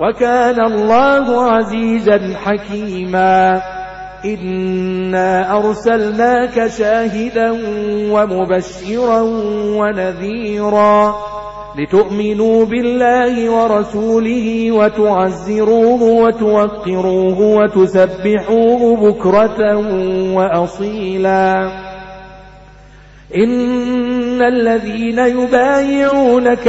وكان الله عزيزا حكيما. إنا أرسلناك شاهدا ومبشرا ونذيرا لتؤمنوا بالله ورسوله وتعزروه وتوقروه وتسبحوه بكرة وأصيلا. إن الذين يبايعونك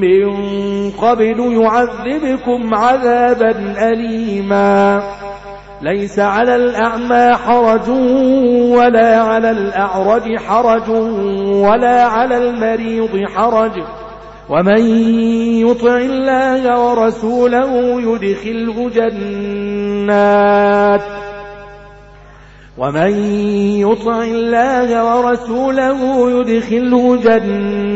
من قبل يعذبكم عذابا أليما. ليس على الأعمى حرج ولا على الأعرج حرج ولا على المريض حرج. ومن يطع الله ورسوله يدخله جنات. ومن يطع الله ورسوله يدخله جنات.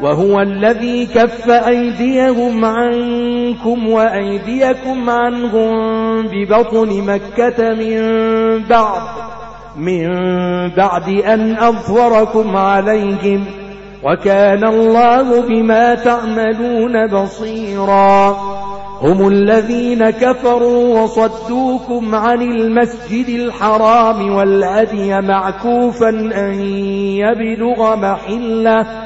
وهو الذي كف أيديهم عنكم وأيديكم عنهم ببطن مكة من بعد من بعد أن أظفركم عليهم وكان الله بما تعملون بصيرا. هم الذين كفروا وصدوكم عن المسجد الحرام والهدي معكوفا أن يبلغ محلة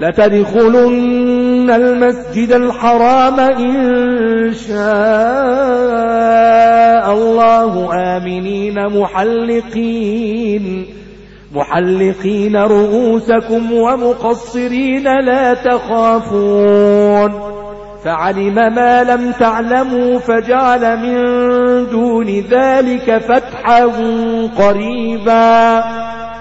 لتدخلن المسجد الحرام إن شاء الله. آمنين محلقين محلقين رؤوسكم ومقصرين لا تخافون. فعلم ما لم تعلموا فجعل من دون ذلك فتحا قريبا.